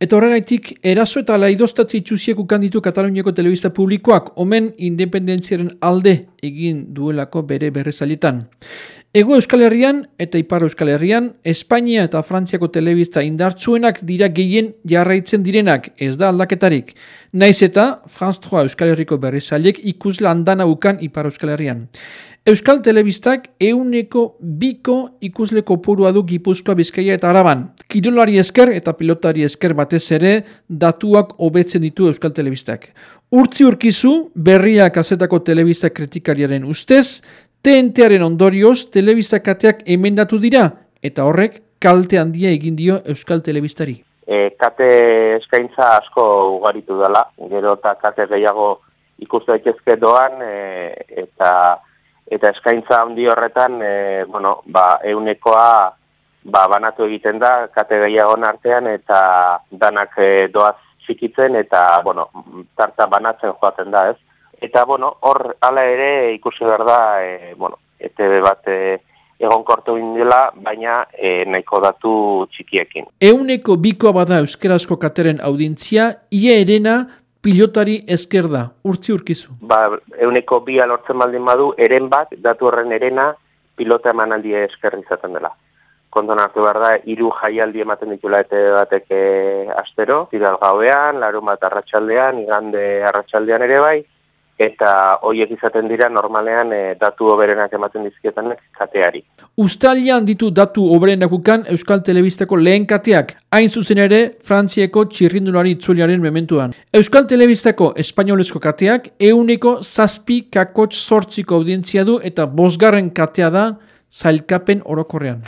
Eta horregaitik, eraso eta laidoztatzi itxusiak ukanditu Kataluniako telebista publikoak, omen independentziaren alde egin duelako bere berrezaletan. Ego Euskal Herrian eta Ipar Euskal Herrian, Espainia eta Frantziako telebista indartsuenak dira gehien jarraitzen direnak, ez da aldaketarik. Naiz eta Franz 3 Euskal Herriko berrizalek ikus landana ukan Ipar Euskal Herrian. Euskal Telebistak euneko biko ikusleko purua du Gipuzkoa Bizkaia eta Araban. Kirolari esker eta pilotari esker batez ere datuak hobetzen ditu Euskal Telebistak. Urtzi urkizu, berriak azetako telebista kritikariaren ustez, TNTaren ondorioz telebistakateak emendatu dira eta horrek kalte handia egin dio Euskal Telebistari. E, kate eskaintza asko ugaritu dela, gero eta kate gehiago ikustu daitezke doan e, eta eta eskaintza handi horretan e, bueno, ba, eunekoa ba, banatu egiten da kate gehiago artean eta danak e, doaz txikitzen eta bueno, tarta banatzen joaten da ez. Eta, bueno, hor, ala ere, ikusi behar da, e, bueno, ETV bat e, egon kortu indela, baina e, nahiko datu txikiekin. Euneko bikoa bada euskerazko kateren audientzia, ia erena pilotari esker da, urtzi urkizu. Ba, euneko bi alortzen baldin badu, eren bat, datu horren erena, pilota eman aldi esker izaten dela. Kondon hartu behar da, iru jaialdi ematen ditula eta batek e, astero, zidal gauean, larun bat arratsaldean, igande arratsaldean ere bai, eta hoiek izaten dira normalean e, datu oberenak ematen dizkietan kateari. Uztalian ditu datu oberenak ukan Euskal Telebistako lehen kateak, hain zuzen ere Frantzieko txirrindulari itzuliaren mementuan. Euskal Telebistako espainolezko kateak euneko zazpi kakotx sortziko audientzia du eta bosgarren katea da zailkapen orokorrean.